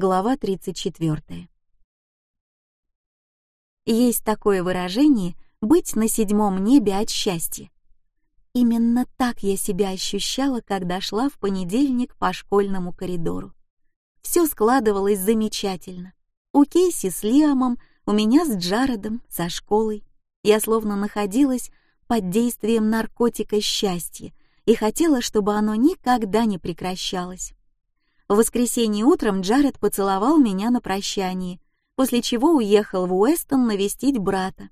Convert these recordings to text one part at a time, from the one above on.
Глава 34. Есть такое выражение «быть на седьмом небе от счастья». Именно так я себя ощущала, когда шла в понедельник по школьному коридору. Все складывалось замечательно. У Кейси с Лиамом, у меня с Джаредом, со школой. Я словно находилась под действием наркотика счастья и хотела, чтобы оно никогда не прекращалось. В воскресенье утром Джаред поцеловал меня на прощание, после чего уехал в Уэстон навестить брата.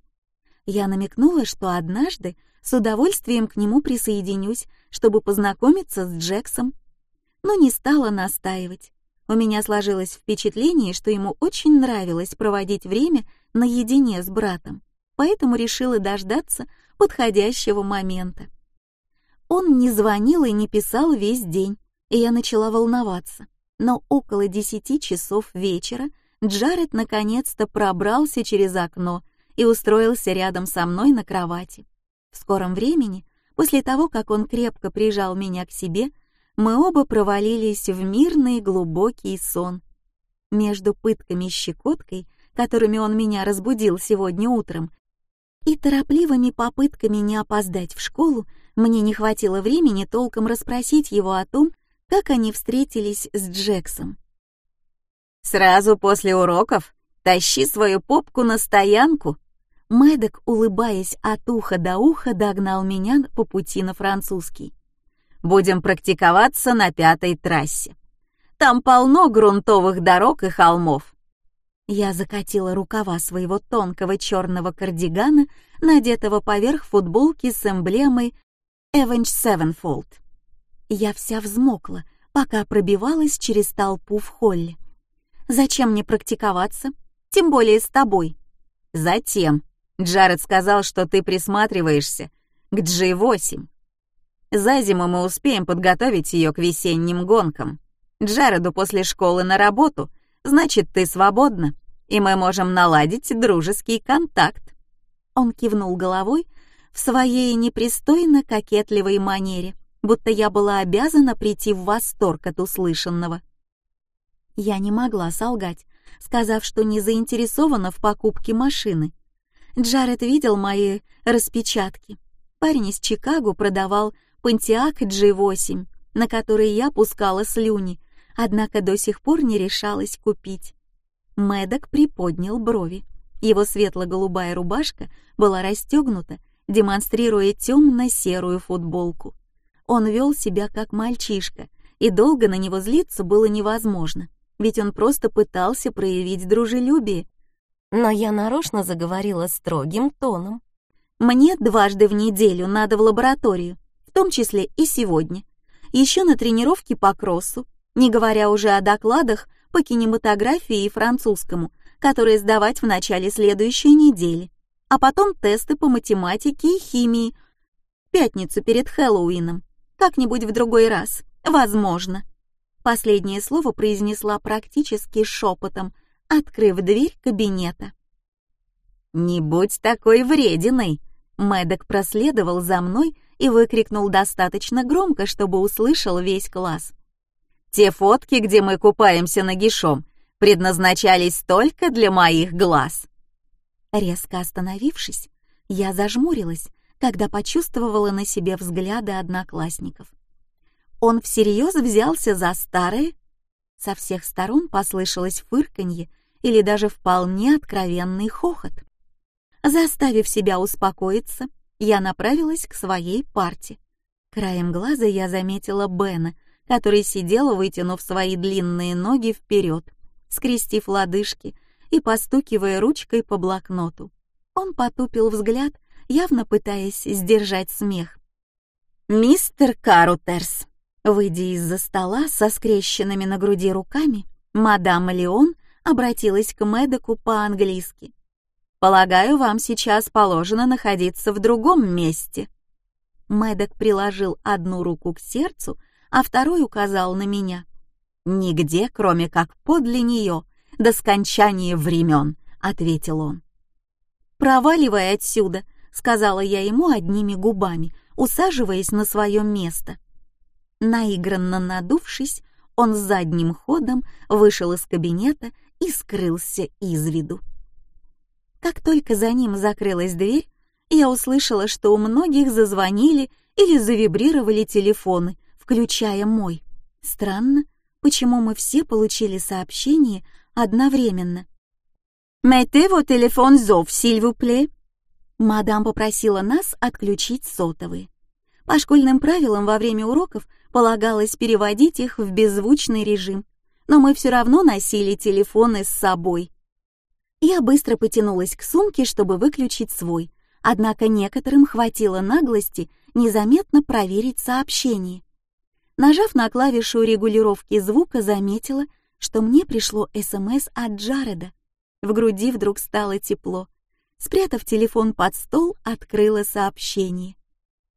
Я намекнула, что однажды с удовольствием к нему присоединюсь, чтобы познакомиться с Джексом, но не стала настаивать. У меня сложилось впечатление, что ему очень нравилось проводить время наедине с братом, поэтому решила дождаться подходящего момента. Он не звонил и не писал весь день, и я начала волноваться. Но около десяти часов вечера Джаред наконец-то пробрался через окно и устроился рядом со мной на кровати. В скором времени, после того, как он крепко прижал меня к себе, мы оба провалились в мирный глубокий сон. Между пытками щекоткой, которыми он меня разбудил сегодня утром, и торопливыми попытками не опоздать в школу, мне не хватило времени толком расспросить его о том, как они встретились с Джексом. «Сразу после уроков тащи свою попку на стоянку». Мэддок, улыбаясь от уха до уха, догнал меня по пути на французский. «Будем практиковаться на пятой трассе. Там полно грунтовых дорог и холмов». Я закатила рукава своего тонкого черного кардигана, надетого поверх футболки с эмблемой Avenged Sevenfold. Я вся взмокла, пока пробивалась через толпу в холле. Зачем мне практиковаться? Тем более с тобой. Затем. Джаред сказал, что ты присматриваешься к G8. За зиму мы успеем подготовить ее к весенним гонкам. Джареду после школы на работу, значит, ты свободна, и мы можем наладить дружеский контакт. Он кивнул головой в своей непристойно кокетливой манере — будто я была обязана прийти в восторг от услышанного. Я не могла солгать, сказав, что не заинтересована в покупке машины. Джаред видел мои распечатки. Парень из Чикаго продавал Pontiac G8, на который я пускала слюни, однако до сих пор не решалась купить. Мэддок приподнял брови. Его светло-голубая рубашка была расстегнута, демонстрируя темно-серую футболку. Он вел себя как мальчишка, и долго на него злиться было невозможно, ведь он просто пытался проявить дружелюбие. Но я нарочно заговорила строгим тоном. «Мне дважды в неделю надо в лабораторию, в том числе и сегодня. Еще на тренировке по кроссу, не говоря уже о докладах по кинематографии и французскому, которые сдавать в начале следующей недели, а потом тесты по математике и химии, пятницу перед Хэллоуином. Как-нибудь в другой раз. Возможно. Последнее слово произнесла практически шепотом, открыв дверь кабинета. «Не будь такой врединой!» Мэддок проследовал за мной и выкрикнул достаточно громко, чтобы услышал весь класс. «Те фотки, где мы купаемся нагишом, предназначались только для моих глаз!» Резко остановившись, я зажмурилась, когда почувствовала на себе взгляды одноклассников. Он всерьез взялся за старые? Со всех сторон послышалось фырканье или даже вполне откровенный хохот. Заставив себя успокоиться, я направилась к своей парте. Краем глаза я заметила Бена, который сидел, вытянув свои длинные ноги вперед, скрестив лодыжки и постукивая ручкой по блокноту. Он потупил взгляд явно пытаясь сдержать смех. «Мистер Карутерс!» Выйдя из-за стола со скрещенными на груди руками, мадам Леон обратилась к Мэдоку по-английски. «Полагаю, вам сейчас положено находиться в другом месте». Мэддок приложил одну руку к сердцу, а второй указал на меня. «Нигде, кроме как подле нее, до скончания времен», — ответил он. «Проваливай отсюда», сказала я ему одними губами, усаживаясь на свое место. Наигранно надувшись, он задним ходом вышел из кабинета и скрылся из виду. Как только за ним закрылась дверь, я услышала, что у многих зазвонили или завибрировали телефоны, включая мой. Странно, почему мы все получили сообщение одновременно. «Mettez vos téléphones off, s'il vous plaît». Мадам попросила нас отключить сотовые. По школьным правилам во время уроков полагалось переводить их в беззвучный режим, но мы все равно носили телефоны с собой. Я быстро потянулась к сумке, чтобы выключить свой, однако некоторым хватило наглости незаметно проверить сообщение. Нажав на клавишу регулировки звука, заметила, что мне пришло СМС от Джареда. В груди вдруг стало тепло. Спрятав телефон под стол, открыла сообщение.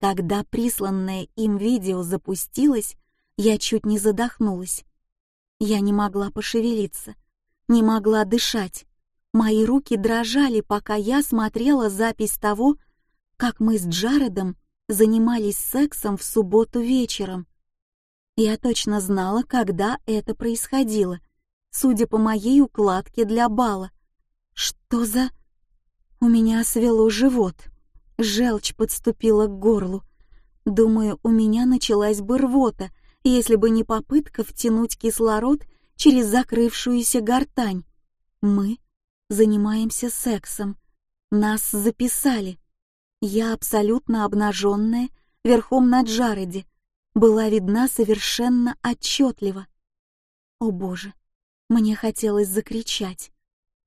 Когда присланное им видео запустилось, я чуть не задохнулась. Я не могла пошевелиться, не могла дышать. Мои руки дрожали, пока я смотрела запись того, как мы с Джаредом занимались сексом в субботу вечером. Я точно знала, когда это происходило, судя по моей укладке для бала. Что за... У меня свело живот. Желчь подступила к горлу. Думаю, у меня началась бы рвота, если бы не попытка втянуть кислород через закрывшуюся гортань. Мы занимаемся сексом. Нас записали. Я абсолютно обнаженная, верхом на Джареде, была видна совершенно отчетливо. О боже, мне хотелось закричать.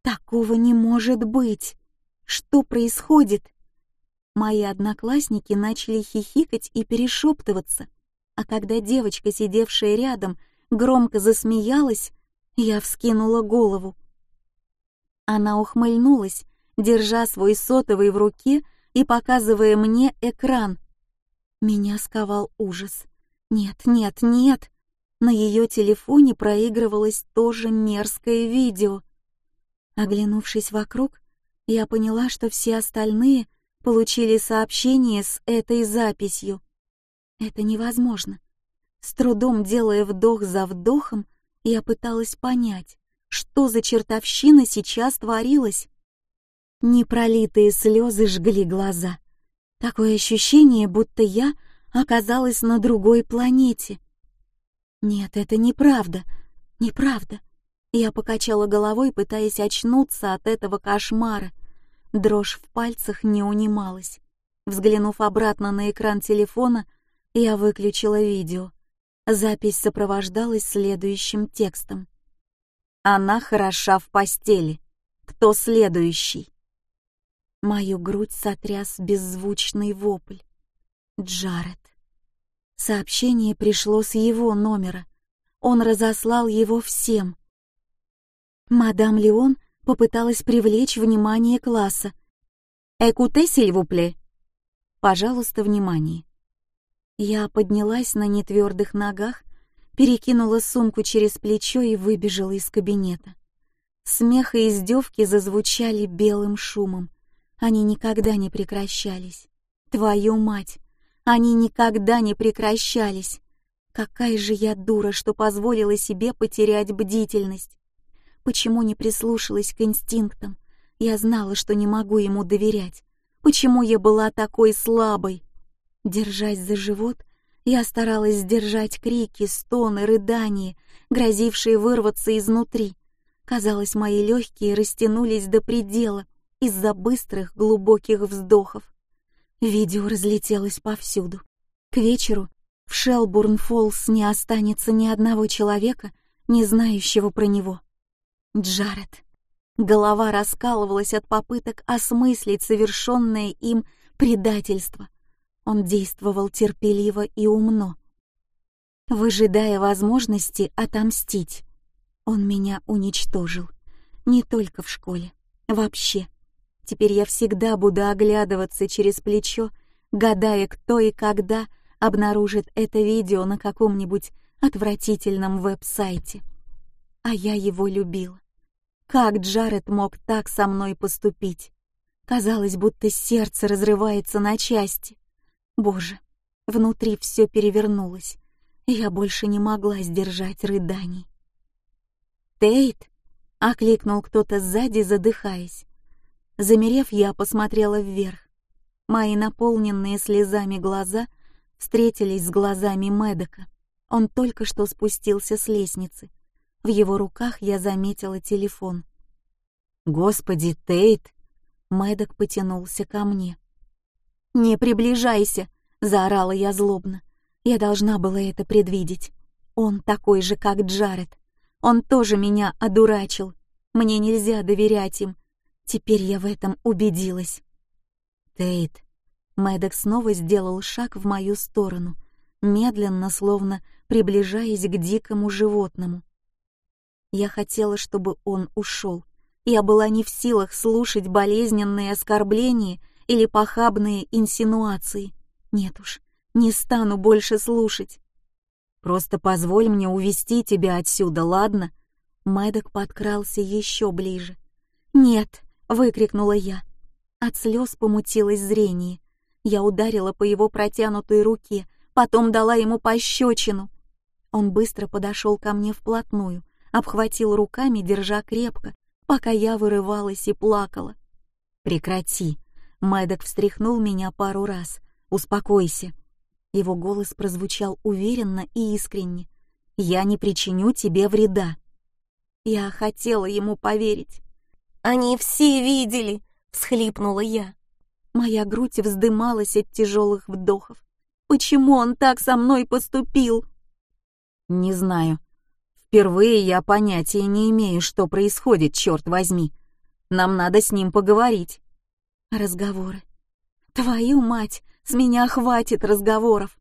Такого не может быть! Что происходит? Мои одноклассники начали хихикать и перешептываться, а когда девочка, сидевшая рядом, громко засмеялась, я вскинула голову. Она ухмыльнулась, держа свой сотовый в руке и показывая мне экран. Меня сковал ужас. Нет, нет, нет. На ее телефоне проигрывалось тоже мерзкое видео. Оглянувшись вокруг, я поняла, что все остальные получили сообщение с этой записью. Это невозможно. С трудом делая вдох за вдохом, я пыталась понять, что за чертовщина сейчас творилась. Непролитые слезы жгли глаза. Такое ощущение, будто я оказалась на другой планете. Нет, это неправда, неправда. Я покачала головой, пытаясь очнуться от этого кошмара. Дрожь в пальцах не унималась. Взглянув обратно на экран телефона, я выключила видео. Запись сопровождалась следующим текстом. «Она хороша в постели. Кто следующий?» Мою грудь сотряс беззвучный вопль. Джаред. Сообщение пришло с его номера. Он разослал его всем. Мадам Леон попыталась привлечь внимание класса. «Экуте, сильвупле!» «Пожалуйста, внимание!» Я поднялась на нетвердых ногах, перекинула сумку через плечо и выбежала из кабинета. Смех и издевки зазвучали белым шумом. Они никогда не прекращались. Твою мать! Они никогда не прекращались. Какая же я дура, что позволила себе потерять бдительность. Почему не прислушалась к инстинктам? Я знала, что не могу ему доверять. Почему я была такой слабой? Держась за живот, я старалась сдержать крики, стоны, рыдания, грозившие вырваться изнутри. Казалось, мои легкие растянулись до предела из-за быстрых глубоких вздохов. Видео разлетелось повсюду. К вечеру в Шелбурн-Фоллс не останется ни одного человека, не знающего про него. Джаред. Голова раскалывалась от попыток осмыслить совершенное им предательство. Он действовал терпеливо и умно, выжидая возможности отомстить. Он меня уничтожил. Не только в школе, вообще. Теперь я всегда буду оглядываться через плечо, гадая, кто и когда обнаружит это видео на каком-нибудь отвратительном веб-сайте. А я его любила. Как Джаред мог так со мной поступить? Казалось, будто сердце разрывается на части. Боже, внутри все перевернулось. Я больше не могла сдержать рыданий. «Тейт!» — окликнул кто-то сзади, задыхаясь. Замерев, я посмотрела вверх. Мои наполненные слезами глаза встретились с глазами Медока. Он только что спустился с лестницы. В его руках я заметила телефон. «Господи, Тейт!» Мэддок потянулся ко мне. «Не приближайся!» — заорала я злобно. Я должна была это предвидеть. Он такой же, как Джаред. Он тоже меня одурачил. Мне нельзя доверять им. Теперь я в этом убедилась. Тейт. Мэддок снова сделал шаг в мою сторону, медленно, словно приближаясь к дикому животному. Я хотела, чтобы он ушел. Я была не в силах слушать болезненные оскорбления или похабные инсинуации. Нет уж, не стану больше слушать. Просто позволь мне увести тебя отсюда, ладно? Мэддок подкрался еще ближе. Нет, выкрикнула я. От слез помутилось зрение. Я ударила по его протянутой руке, потом дала ему пощечину. Он быстро подошел ко мне вплотную, обхватил руками, держа крепко, пока я вырывалась и плакала. «Прекрати!» Мэддок встряхнул меня пару раз. «Успокойся!» Его голос прозвучал уверенно и искренне. «Я не причиню тебе вреда!» Я хотела ему поверить. «Они все видели!» всхлипнула я. Моя грудь вздымалась от тяжелых вдохов. Почему он так со мной поступил? Не знаю. Впервые я понятия не имею, что происходит, черт возьми. Нам надо с ним поговорить. Разговоры. Твою мать, с меня хватит разговоров.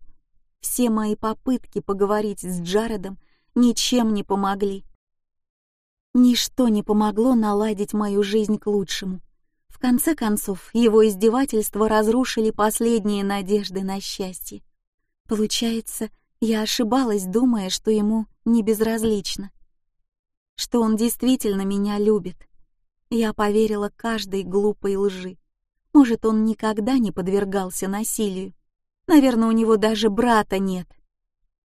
Все мои попытки поговорить с Джаредом ничем не помогли. Ничто не помогло наладить мою жизнь к лучшему конце концов, его издевательства разрушили последние надежды на счастье. Получается, я ошибалась, думая, что ему не безразлично, что он действительно меня любит. Я поверила каждой глупой лжи. Может, он никогда не подвергался насилию. Наверное, у него даже брата нет.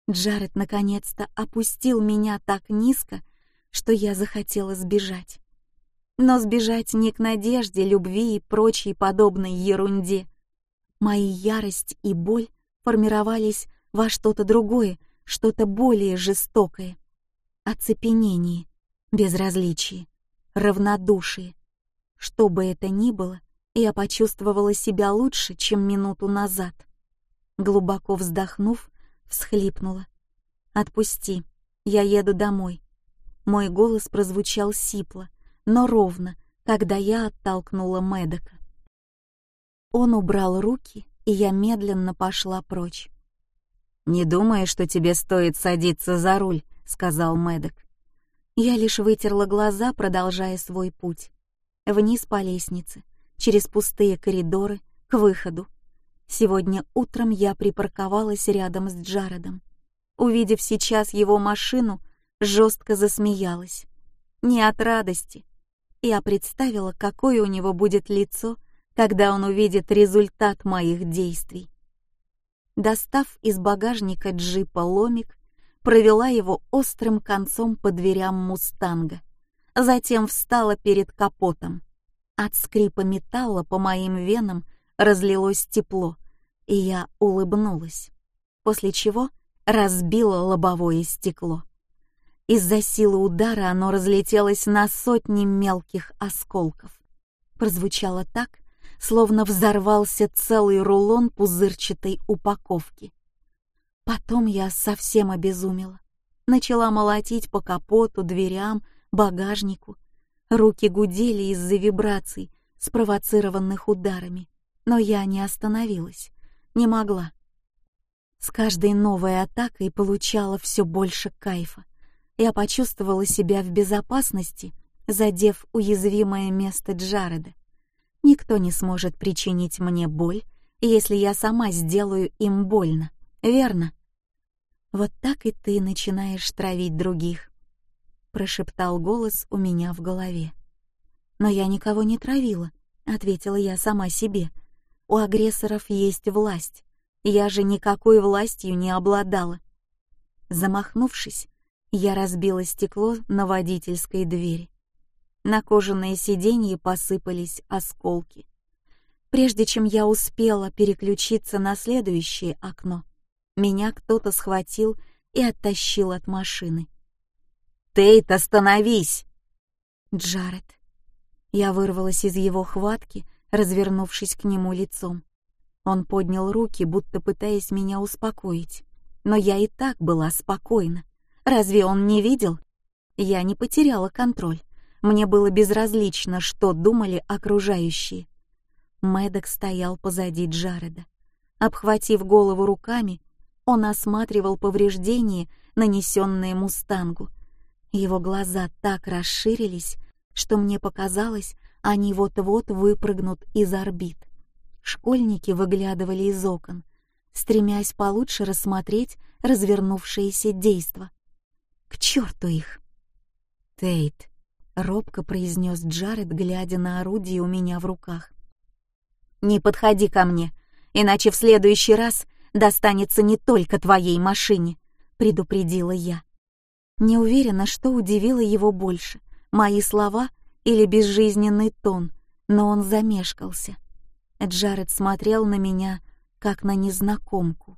Джаред наконец-то опустил меня так низко, что я захотела сбежать но сбежать не к надежде, любви и прочей подобной ерунде. Мои ярость и боль формировались во что-то другое, что-то более жестокое. Оцепенение, безразличие, равнодушие. Что бы это ни было, я почувствовала себя лучше, чем минуту назад. Глубоко вздохнув, всхлипнула. «Отпусти, я еду домой». Мой голос прозвучал сипло, но ровно, когда я оттолкнула Медока. Он убрал руки, и я медленно пошла прочь. «Не думаю, что тебе стоит садиться за руль», — сказал Медок. Я лишь вытерла глаза, продолжая свой путь. Вниз по лестнице, через пустые коридоры, к выходу. Сегодня утром я припарковалась рядом с Джаредом. Увидев сейчас его машину, жестко засмеялась. Не от радости, я представила, какое у него будет лицо, когда он увидит результат моих действий. Достав из багажника джипа ломик, провела его острым концом по дверям мустанга. Затем встала перед капотом. От скрипа металла по моим венам разлилось тепло, и я улыбнулась, после чего разбила лобовое стекло. Из-за силы удара оно разлетелось на сотни мелких осколков. Прозвучало так, словно взорвался целый рулон пузырчатой упаковки. Потом я совсем обезумела. Начала молотить по капоту, дверям, багажнику. Руки гудели из-за вибраций, спровоцированных ударами. Но я не остановилась, не могла. С каждой новой атакой получала все больше кайфа я почувствовала себя в безопасности, задев уязвимое место Джареда. Никто не сможет причинить мне боль, если я сама сделаю им больно, верно? Вот так и ты начинаешь травить других, прошептал голос у меня в голове. Но я никого не травила, ответила я сама себе. У агрессоров есть власть. Я же никакой властью не обладала. Замахнувшись, я разбила стекло на водительской двери. На кожаные сиденья посыпались осколки. Прежде чем я успела переключиться на следующее окно, меня кто-то схватил и оттащил от машины. «Тейт, остановись!» Джаред. Я вырвалась из его хватки, развернувшись к нему лицом. Он поднял руки, будто пытаясь меня успокоить. Но я и так была спокойна. Разве он не видел? Я не потеряла контроль. Мне было безразлично, что думали окружающие. Мэддок стоял позади Джареда. Обхватив голову руками, он осматривал повреждения, нанесенные мустангу. Его глаза так расширились, что мне показалось, они вот-вот выпрыгнут из орбит. Школьники выглядывали из окон, стремясь получше рассмотреть развернувшееся действо. К черту их! «Тейт», — робко произнес Джаред, глядя на орудие у меня в руках. Не подходи ко мне, иначе в следующий раз достанется не только твоей машине, предупредила я. Не уверена, что удивило его больше, мои слова или безжизненный тон, но он замешкался. Джаред смотрел на меня, как на незнакомку.